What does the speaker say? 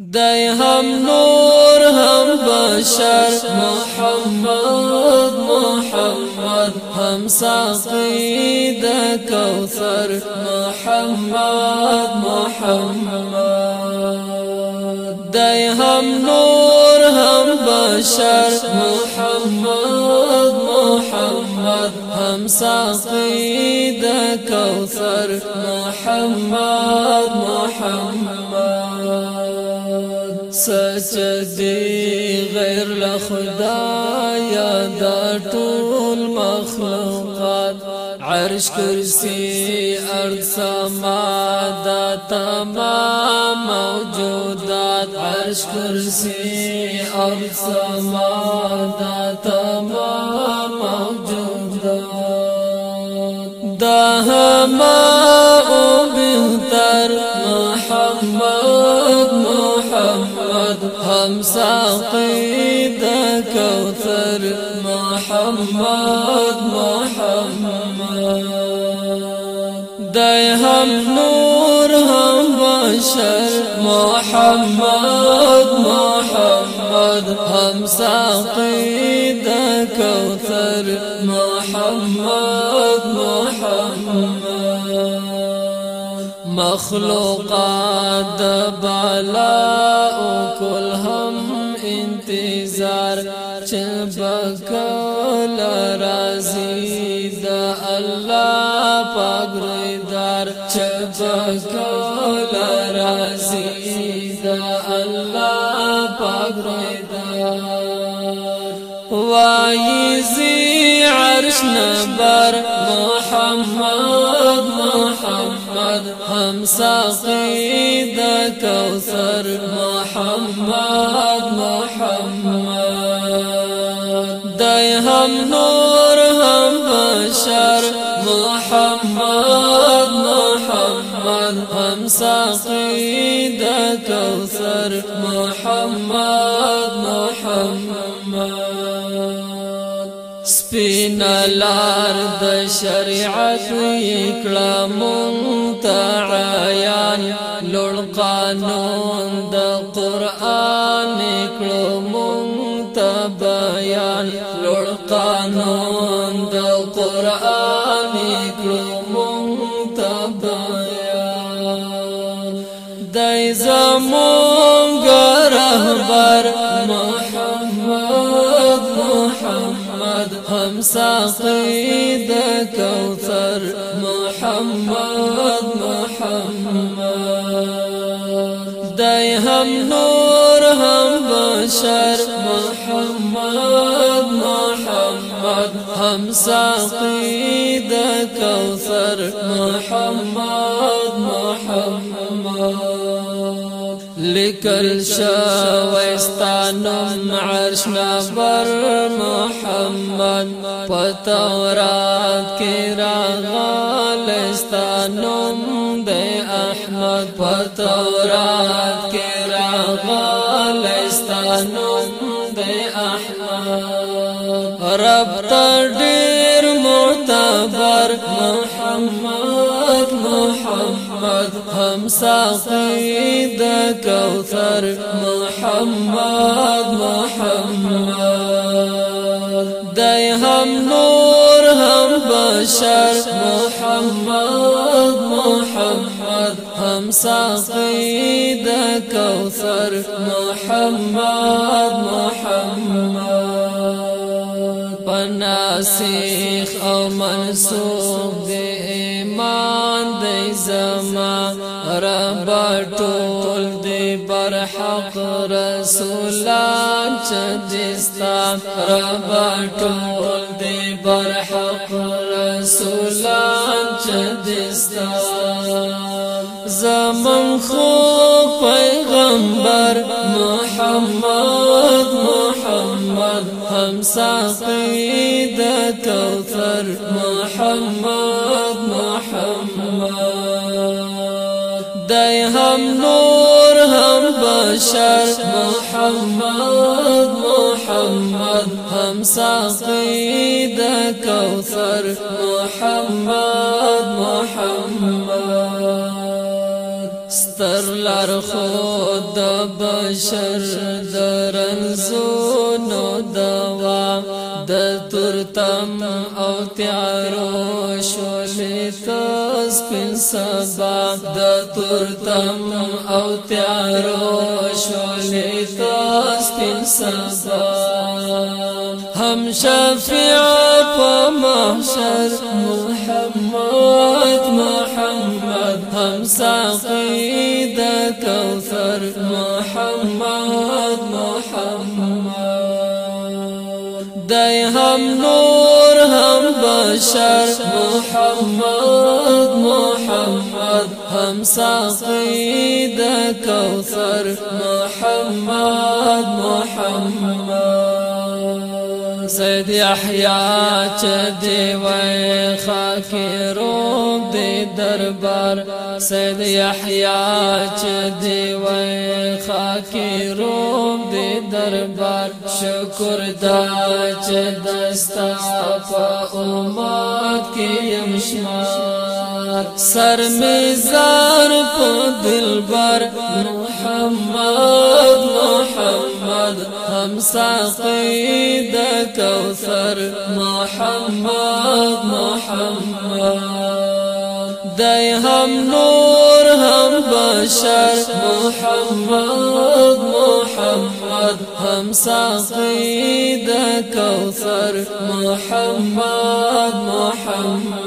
دای هم نور هم بشر محمد محمد هم ساقی کوثر محمد محمد. دای هم نور هم بشر محمد محمد هم ساقی کوثر محمد محمد. سچ دی غیر لخدایا دا ټول مخلوقات. عرش کرسی ارض سما دا تمام موجودات. عرش کرسی ارض سما دا تمام موجودات. دا هما هم كوثر محمد محمد. دای هم نور هم بشر محمد محمد. هم ساقي كوثر محمد محمد. مخلوقات بالا أو کل هم انتظار چبکل رازی دا الله پاک ریدار چبکل رازی دا الله پاک ریدار وایزی عرش نبر محمد محمد هم ساقي دا محمد محمد۔ ساقي دا محمد محمد. سپین لار د شریعت کړه مونږ عیان لړ قانون د قرآن کړه مونږ لړ قانون قرآن زمونږ رهبر محمد محمد. هم ساقي د کوثر. محمد محمد. دای هم نور هم بشر. محمد محمد. هم ساقي د کوثر. محمد. محمد لکل شوستانم عرش نبر محمد. پتورات کی راغالستانم دے أحمد. پتورات کی راغالستانم دے أحمد. رب تدیر معتبر محمد. محمد هم ساقي د کوثر. محمد محمد. دای هم نور هم بشر. محمد محمد. هم ساقي د محمد محمد. پناسخ أو منسوخ ټول دی بر حق رسولان چدستا رب ټول دی بر حق رسولان چدستا زمن خو پیغمبر محمد محمد هم ساقي د کوثر. محمد محمد. هم نور هم بشر. محمد محمد هم ساقي د کوثر. محمد محمد. ستر لار خود بشر. د ترتم أو تیارو شولې تاس پن سبا. د ترتم أو تیارو شولې تاس پن سبا. هم شفیع په محشر محمد محمد. هم ساقي د کوثر محمد هم نور هم بشر. محمد محمد. هم ساقي د کوثر. محمد محمد. دی وای خاکی روم دی دربار سید یحیی چه دی وای خاکی روم دی دربار. شکر دا چه دستا پا امت کی یمشمار سر میزار پا دلبر محمد محمد هم ساقی د کوثر. محمد محمد. دای هم نور هم بشر. محمد محمد هم ساقی د کوثر. محمد محمد.